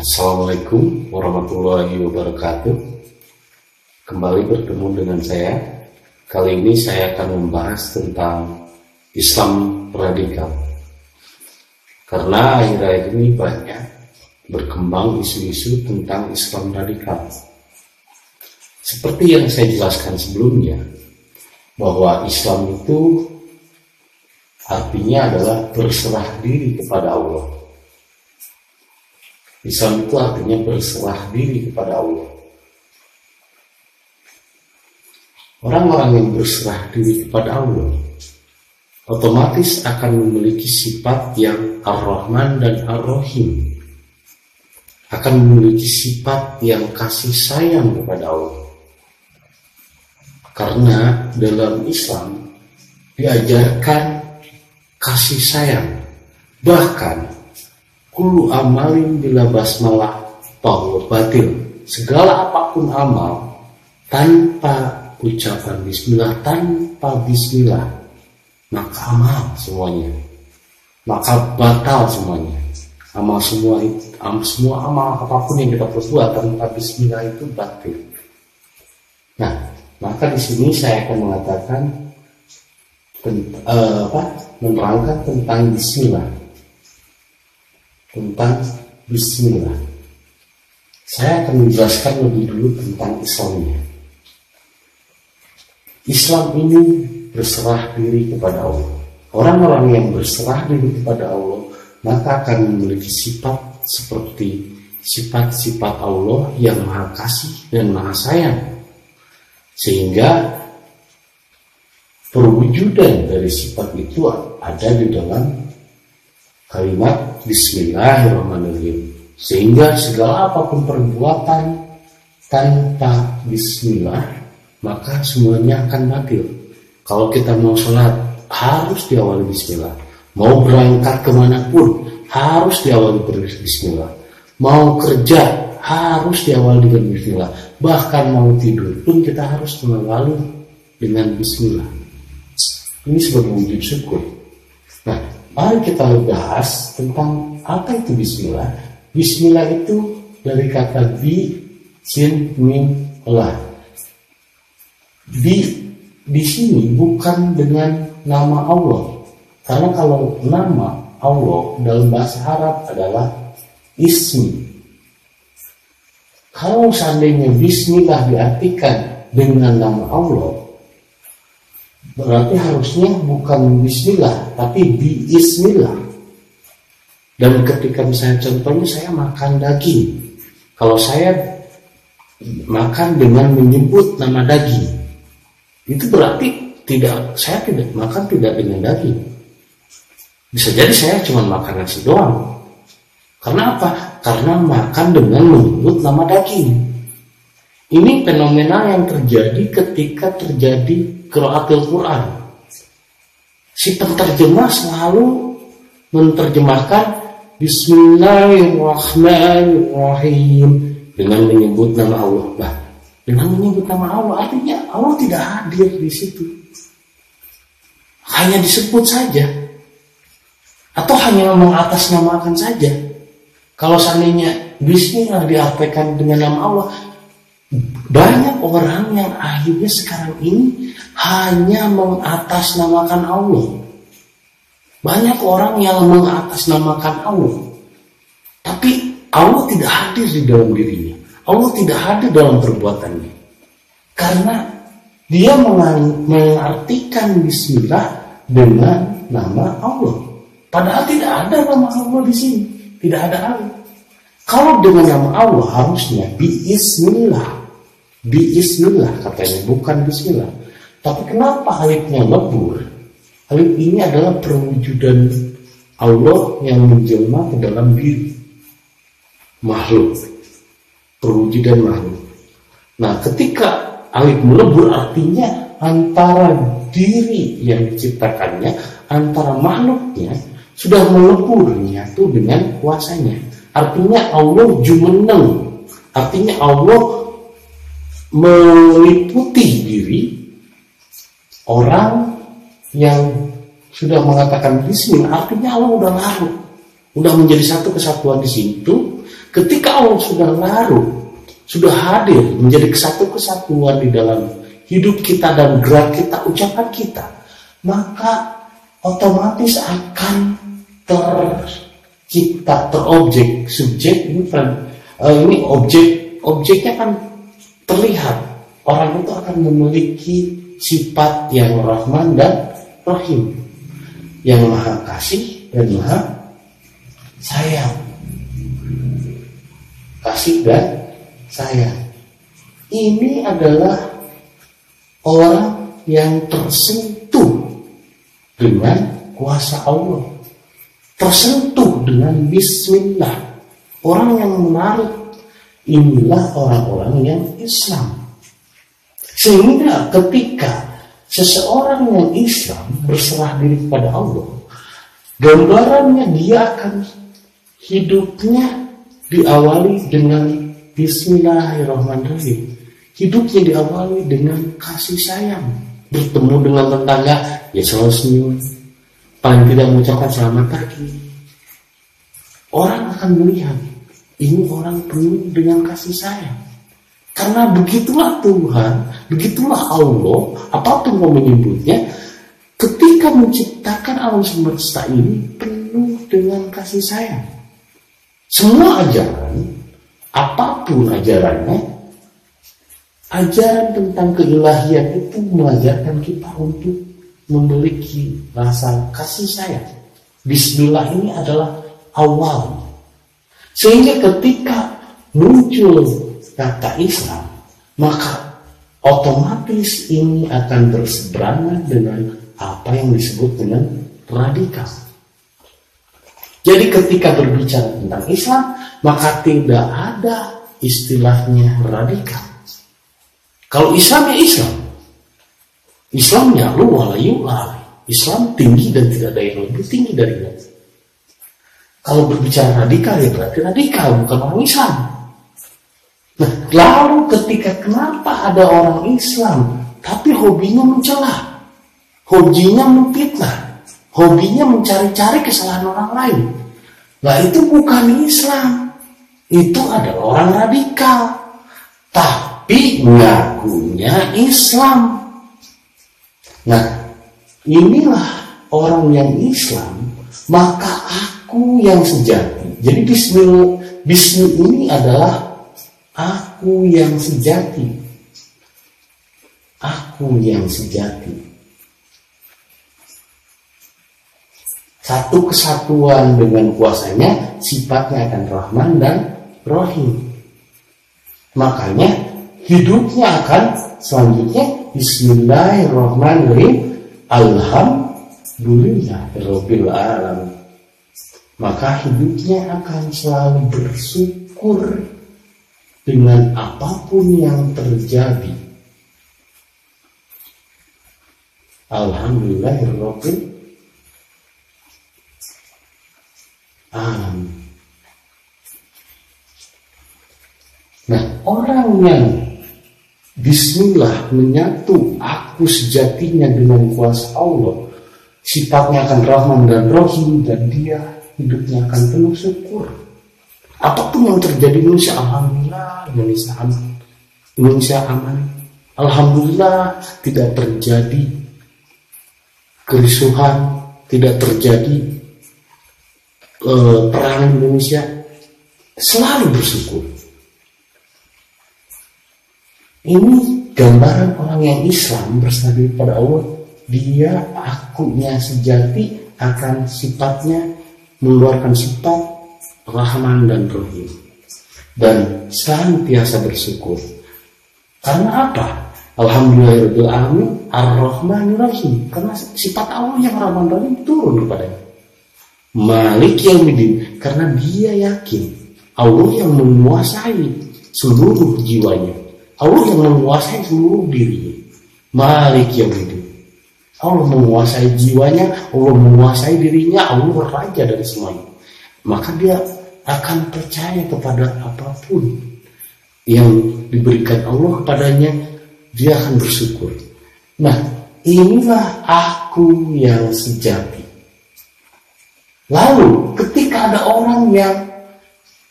Assalamualaikum warahmatullahi wabarakatuh. Kembali bertemu dengan saya. Kali ini saya akan membahas tentang Islam radikal. Karena akhir-akhir ini banyak berkembang isu-isu tentang Islam radikal. Seperti yang saya jelaskan sebelumnya, bahwa Islam itu artinya adalah berserah diri kepada Allah. Islam itu artinya berserah diri kepada Allah. Orang-orang yang berserah diri kepada Allah otomatis akan memiliki sifat yang Ar-Rahman dan Ar-Rahim akan memiliki sifat yang kasih sayang kepada Allah karena dalam Islam diajarkan kasih sayang bahkan kulu amalin bila basmalah bahwa batil segala apa pun amal tanpa ucapan bismillah tanpa bismillah maka amal semuanya. Maka batal semuanya. Amal semua itu amal, semua amal apa pun yang kita perbuat tanpa bismillah itu batil. Nah maka di sini saya akan mengatakan uh, apa menerangkan tentang bismillah tentang bismillah saya akan menjelaskan lebih dulu tentang Islamnya Islam ini berserah diri kepada Allah. Orang-orang yang berserah diri kepada Allah maka akan memiliki sifat seperti sifat-sifat Allah yang maha kasih dan maha sayang. Sehingga perwujudan dari sifat itu ada di dalam kalimat Bismillahirrahmanirrahim. Sehingga segala apa pun perbuatan tanpa Bismillah maka semuanya akan batil. Kalau kita mau sholat, harus diawali bismillah. Mau berangkat ke mana pun, harus diawali bismillah. Mau kerja, harus diawali dengan bismillah. Bahkan mau tidur pun kita harus mengawali dengan bismillah. Ini sebagai wujud syukur. Nah, mari kita bahas tentang apa itu bismillah. Bismillah itu dari kata bi, sin, mim, lah di di sini bukan dengan nama Allah. Karena kalau nama Allah dalam bahasa Arab adalah ismi. Kalau seandainya bismillah diartikan dengan nama Allah, berarti harusnya bukan bismillah, tapi biismillah. Dan ketika misalnya contohnya saya makan daging, kalau saya makan dengan menyebut nama daging, itu berarti tidak saya tidak makan tidak dengan daging. Bisa jadi saya cuma makan nasi doang. Karena apa? Karena makan dengan menyebut nama daging. Ini fenomena yang terjadi ketika terjadi Qiraatul Quran. Si penterjemah selalu menerjemahkan Bismillahirrahmanirrahim dengan menyebut nama Allah. Nah, dengan menyebut nama Allah artinya Allah tidak hadir di situ. Hanya disebut saja. Atau hanya mengatasnamakan saja. Kalau seandainya bismillah diartikan dengan nama Allah, banyak orang yang akhirnya sekarang ini hanya mengatasnamakan Allah. Banyak orang yang mengatasnamakan Allah. Tapi Allah tidak hadir di dalam dirinya. Allah tidak hadir dalam perbuatannya. Karena dia mengartikan bismillah dengan nama Allah. Padahal tidak ada nama Allah di sini. Tidak ada alif. Kalau dengan nama Allah harusnya biismillah. Biismillah katanya bukan bismillah. Tapi kenapa alifnya lebur? Alif ini adalah perwujudan Allah yang menjelma ke dalam diri makhluk perwujudan makhluk. Nah, ketika alif melebur artinya antara diri yang diciptakannya, antara makhluknya sudah melebur menyatu dengan kuasanya. Artinya Allah jumeneng. Artinya Allah meliputi diri orang yang sudah mengatakan bismillah artinya Allah udah larut udah menjadi satu kesatuan di situ Ketika Allah sudah larut, sudah hadir menjadi kesatu kesatuan di dalam hidup kita dan gerak kita, ucapan kita, maka otomatis akan tercipta, terobjek, subjek ini uh, ini objek, objeknya kan terlihat. Orang itu akan memiliki sifat yang rahman dan rahim, yang maha kasih dan maha sayang kasih dan sayang. Ini adalah orang yang tersentuh dengan kuasa Allah. Tersentuh dengan bismillah. Orang yang menarik inilah orang-orang yang Islam. Sehingga ketika seseorang yang Islam berserah diri kepada Allah, gambarannya dia akan hidupnya diawali dengan Bismillahirrahmanirrahim. Hidupnya diawali dengan kasih sayang. Bertemu dengan tetangga, ya selalu senyum. Paling tidak mengucapkan selamat pagi. Orang akan melihat, ini orang penuh dengan kasih sayang. Karena begitulah Tuhan, begitulah Allah, apa pun mau menyebutnya, ketika menciptakan alam semesta ini penuh dengan kasih sayang. Semua ajaran, apa pun ajarannya, ajaran tentang keilahian itu mengajarkan kita untuk memiliki rasa kasih sayang. Bismillah ini adalah awal. Sehingga ketika muncul kata Islam, maka otomatis ini akan berseberangan dengan apa yang disebut dengan radikal. Jadi ketika berbicara tentang Islam, maka tidak ada istilahnya radikal. Kalau Islam ya Islam. Islamnya lu walayu Islam tinggi dan tidak ada yang lebih tinggi darinya. Kalau berbicara radikal ya berarti radikal bukan orang Islam. Nah, lalu ketika kenapa ada orang Islam tapi hobinya mencela, hobinya memfitnah, hobinya mencari-cari kesalahan orang lain. Nah itu bukan Islam. Itu adalah orang radikal. Tapi ngakunya Islam. Nah inilah orang yang Islam. Maka aku yang sejati. Jadi bismillah, bismillah ini adalah aku yang sejati. Aku yang sejati. satu kesatuan dengan kuasanya sifatnya akan Rahman dan Rohim makanya hidupnya akan selanjutnya Bismillahirrahmanirrahim Alhamdulillah Rabbil Alamin maka hidupnya akan selalu bersyukur dengan apa pun yang terjadi Alhamdulillahirrahmanirrahim Amin. Nah, orang yang Bismillah menyatu aku sejatinya dengan kuasa Allah sifatnya akan rahman dan rahim dan dia hidupnya akan penuh syukur apa pun yang terjadi Indonesia Alhamdulillah Indonesia aman Indonesia aman Alhamdulillah tidak terjadi kerusuhan tidak terjadi eh, perang Indonesia selalu bersyukur. Ini gambaran orang yang Islam bersandar pada Allah. Dia akunya sejati akan sifatnya mengeluarkan sifat Rahman dan Rahim dan senantiasa bersyukur. Karena apa? Alhamdulillahirobbilalamin Ar-Rahmanir-Rahim. Karena sifat Allah yang Rahman Rahim turun kepadanya. Malik yang Yaumiddin karena dia yakin Allah yang menguasai seluruh jiwanya. Allah yang menguasai seluruh dirinya. Malik yang Yaumiddin. Allah menguasai jiwanya, Allah menguasai dirinya, Allah raja dari semuanya. Maka dia akan percaya kepada apa pun yang diberikan Allah kepadanya, dia akan bersyukur. Nah, inilah aku yang sejati. Lalu ketika ada orang yang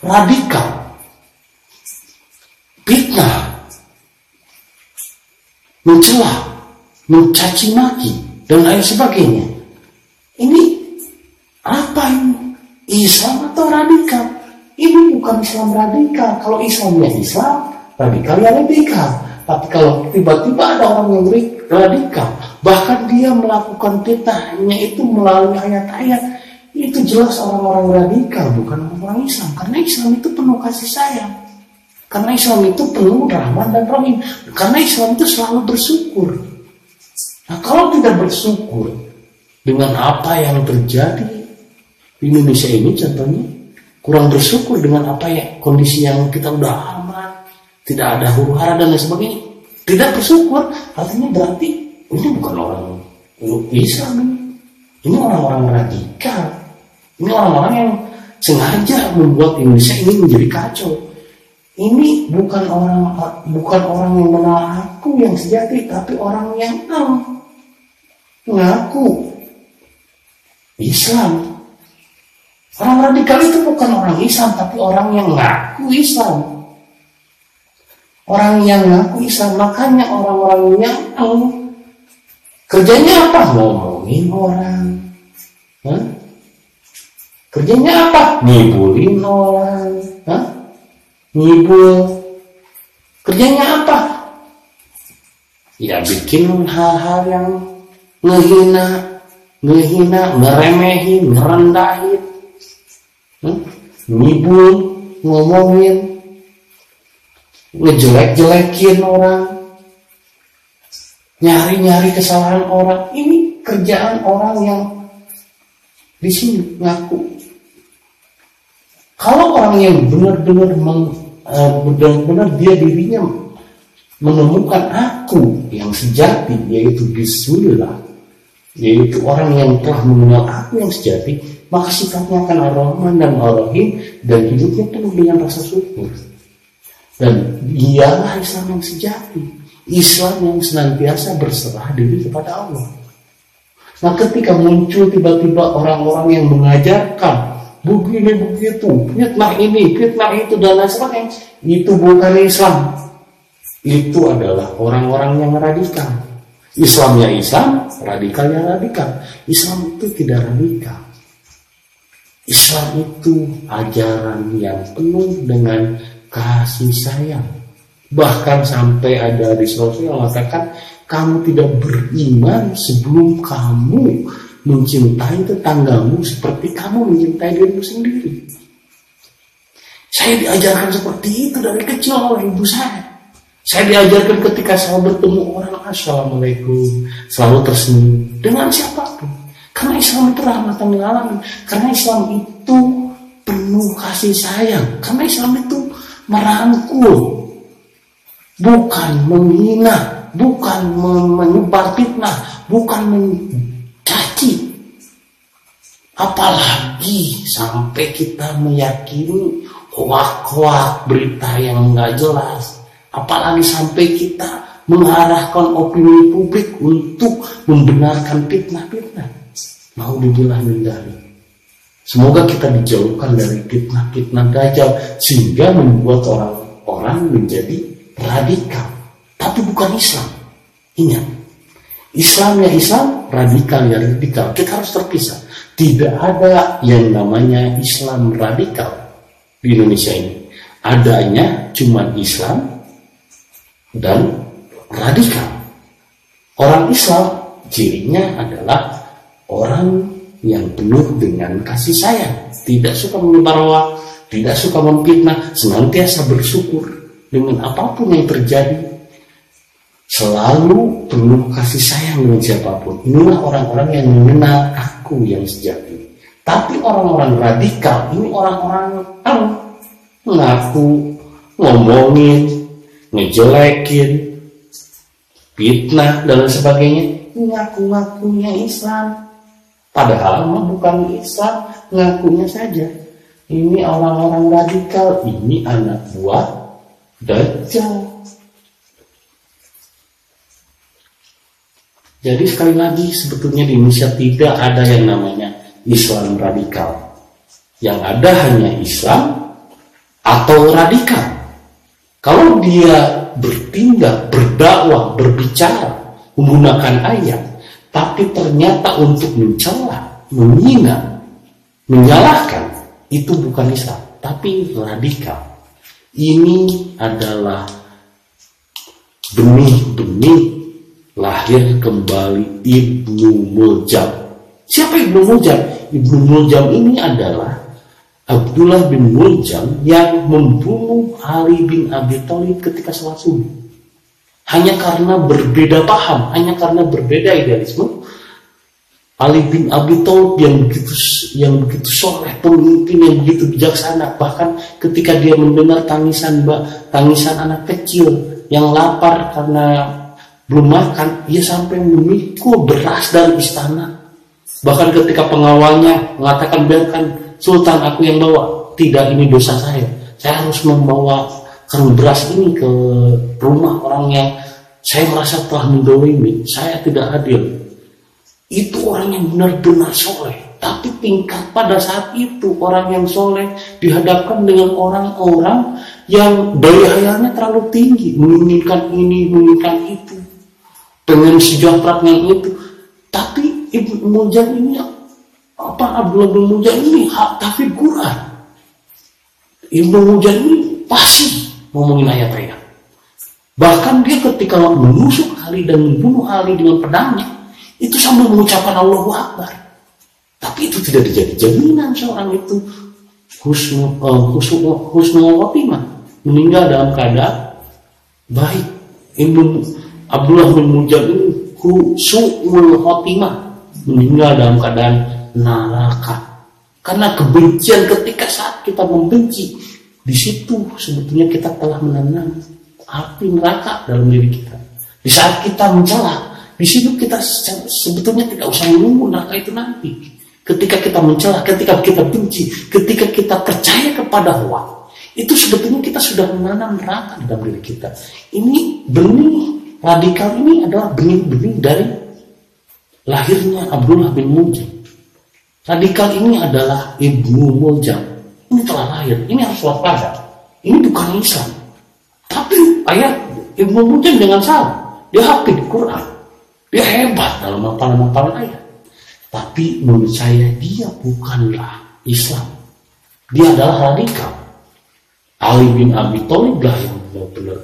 radikal, fitnah, mencela, mencaci maki, dan lain sebagainya. Ini apa ini? Islam atau radikal? Ini bukan Islam radikal. Kalau Islamnya Islam, radikal ya radikal. Tapi kalau tiba-tiba ada orang yang radikal, bahkan dia melakukan fitnahnya itu melalui ayat-ayat, itu jelas orang-orang radikal, bukan orang Islam. Karena Islam itu penuh kasih sayang. Karena Islam itu penuh rahmat dan rahim. Karena Islam itu selalu bersyukur. Nah kalau tidak bersyukur dengan apa yang terjadi di Indonesia ini contohnya, kurang bersyukur dengan apa ya kondisi yang kita udah tidak ada huru hara dan lain sebagainya. Tidak bersyukur artinya berarti ini bukan orang Islam ini ini orang-orang radikal. Ini orang-orang yang sengaja membuat Indonesia ini menjadi kacau. Ini bukan orang bukan orang yang mengaku yang sejati tapi orang yang mengaku Islam orang radikal itu bukan orang Islam tapi orang yang mengaku Islam Orang yang ngaku Islam, makanya orang-orang yang kerjanya apa? Ngomongin orang. Hah? Kerjanya apa? Ngibulin orang. Hah? Ngibul. Kerjanya apa? Ya bikin hal-hal yang ngehina, ngehina, ngeremehin, ngerendahin. Hmm? Ngibul, ngomongin, ngejelek-jelekin orang, nyari-nyari kesalahan orang. Ini kerjaan orang yang di sini ngaku. Kalau orang yang benar-benar uh, benar-benar dia dirinya menemukan aku yang sejati yaitu Bismillah yaitu orang yang telah mengenal aku yang sejati maka sifatnya akan ar-Rahman dan ar-Rahim dan hidupnya penuh dengan rasa syukur dan dialah Islam yang sejati. Islam yang senantiasa berserah diri kepada Allah. Nah ketika muncul tiba-tiba orang-orang yang mengajarkan begini begitu, fitnah ini, fitnah itu dan lain sebagainya, itu bukan Islam. Itu adalah orang-orang yang radikal. Islamnya Islam, radikalnya radikal. Islam itu tidak radikal. Islam itu ajaran yang penuh dengan kasih sayang. Bahkan sampai ada di Rasul yang mengatakan kamu tidak beriman sebelum kamu mencintai tetanggamu seperti kamu mencintai dirimu sendiri. Saya diajarkan seperti itu dari kecil oleh ibu saya. Saya diajarkan ketika saya bertemu orang Assalamualaikum. Selalu tersenyum. Dengan siapa pun. Karena Islam itu rahmatan lil Karena Islam itu penuh kasih sayang. Karena Islam itu merangkul, bukan menghina, bukan menyebar fitnah, bukan mencaci. Apalagi sampai kita meyakini hoak-hoak berita yang nggak jelas. Apalagi sampai kita mengarahkan opini publik untuk membenarkan fitnah-fitnah. Mau dibilang dari Semoga kita dijauhkan dari fitnah-fitnah dajjal sehingga membuat orang-orang menjadi radikal. Tapi bukan Islam. Ingat, Islam ya Islam, radikal ya radikal. Kita harus terpisah. Tidak ada yang namanya Islam radikal di Indonesia ini. Adanya cuma Islam dan radikal. Orang Islam cirinya adalah orang yang penuh dengan kasih sayang, tidak suka menyebar hoax, tidak suka memfitnah, senantiasa bersyukur dengan apa pun yang terjadi, selalu penuh kasih sayang dengan siapa pun. Inilah orang-orang yang mengenal aku yang sejati. Tapi orang-orang radikal, ini orang-orang yang mengaku, ngomongin, ngejelekin, fitnah dan sebagainya. Ngaku-ngakunya Islam, Padahal bukan Islam, ngakunya saja. Ini orang-orang radikal, ini anak buah Dajjal. Jadi sekali lagi sebetulnya di Indonesia tidak ada yang namanya Islam radikal. Yang ada hanya Islam atau radikal. Kalau dia bertindak, berdakwah, berbicara menggunakan ayat, tapi ternyata untuk mencela, menghina, menyalahkan, itu bukan Islam, tapi radikal. Ini adalah benih-benih lahir kembali Ibnu Muljam. Siapa Ibnu Muljam? Ibnu Muljam ini adalah Abdullah bin Muljam yang membunuh Ali bin Abi Thalib ketika sholat subuh. Hanya karena berbeda paham, hanya karena berbeda idealisme, Ali bin Abi Thalib yang begitu yang begitu soleh, pemimpin yang begitu bijaksana, bahkan ketika dia mendengar tangisan mbak, tangisan anak kecil yang lapar karena belum makan, ia sampai memikul beras dari istana. Bahkan ketika pengawalnya mengatakan biarkan Sultan aku yang bawa. Tidak ini dosa saya. Saya harus membawa karung beras ini ke rumah orang yang saya merasa telah mendolimi. Saya tidak adil. Itu orang yang benar-benar soleh. Tapi tingkat pada saat itu orang yang soleh dihadapkan dengan orang-orang yang daya hayalnya terlalu tinggi. Menginginkan ini, menginginkan itu. Dengan sejahtera itu. Tapi Ibu Mujad ini apa Abdullah bin Mujan ini hak tafsir Quran. Ibnu Mujan ini pasti ngomongin ayat-ayat. Bahkan dia ketika menusuk Ali dan membunuh Ali dengan pedangnya, itu sambil mengucapkan Allahu Akbar. Tapi itu tidak dijadi jaminan seorang itu husnu uh, husnu husnu meninggal dalam keadaan baik. Ibnu Abdullah bin Mujab ini husnul khotimah meninggal dalam keadaan neraka. Karena kebencian ketika saat kita membenci, di situ sebetulnya kita telah menanam api neraka dalam diri kita. Di saat kita mencela, di situ kita sebetulnya tidak usah menunggu neraka itu nanti. Ketika kita mencela, ketika kita benci, ketika kita percaya kepada Allah, itu sebetulnya kita sudah menanam neraka dalam diri kita. Ini benih radikal ini adalah benih-benih dari lahirnya Abdullah bin Mujib. Radikal ini adalah Ibnu Muljam. Ini telah lahir. Ini harus waspada. Ini bukan Islam. Tapi ayat Ibnu Muljam jangan salah. Dia hafid Quran. Dia hebat dalam hafalan-hafalan ayat. Tapi menurut saya dia bukanlah Islam. Dia adalah radikal. Ali bin Abi Thalib lah yang benar-benar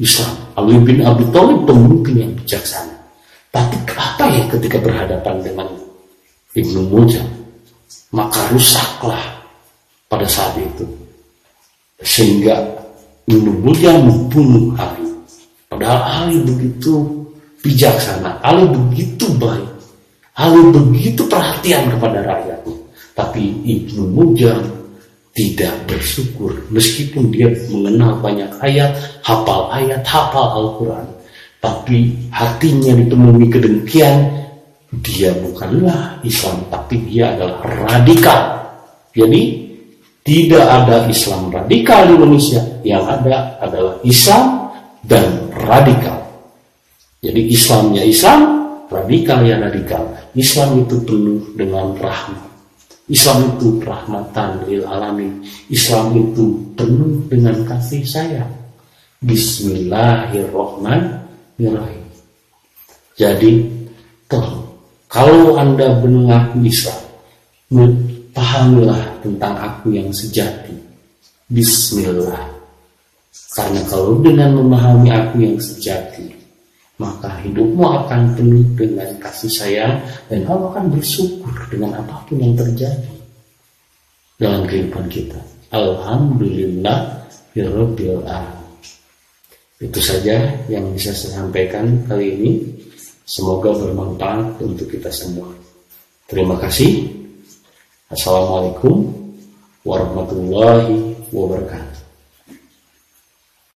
Islam. Ali bin Abi Thalib pemimpin yang bijaksana. Tapi apa ya ketika berhadapan dengan Ibnu Muljam? Maka rusaklah pada saat itu. Sehingga Nubudia membunuh Ali. Padahal Ali begitu bijaksana Ali begitu baik Ali begitu perhatian kepada rakyatnya. Tapi Ibnu Mujam tidak bersyukur. Meskipun dia mengenal banyak ayat, hafal ayat, hafal Al-Quran. Tapi hatinya ditemui kedengkian, dia bukanlah Islam tapi dia adalah radikal. Jadi tidak ada Islam radikal di Indonesia. Yang ada adalah Islam dan radikal. Jadi Islamnya Islam radikal ya radikal. Islam itu penuh dengan rahmat. Islam itu rahmatan lil alamin. Islam itu penuh dengan kasih sayang. Bismillahirrahmanirrahim. Jadi tolong kalau Anda mengaku Islam, pahamilah tentang aku yang sejati. Bismillah. Karena kalau dengan memahami aku yang sejati, maka hidupmu akan penuh dengan kasih sayang dan kamu akan bersyukur dengan apa pun yang terjadi dalam kehidupan kita. Alhamdulillah Rabbil Itu saja yang bisa saya sampaikan kali ini. Semoga bermanfaat untuk kita semua. Terima kasih. Assalamualaikum warahmatullahi wabarakatuh.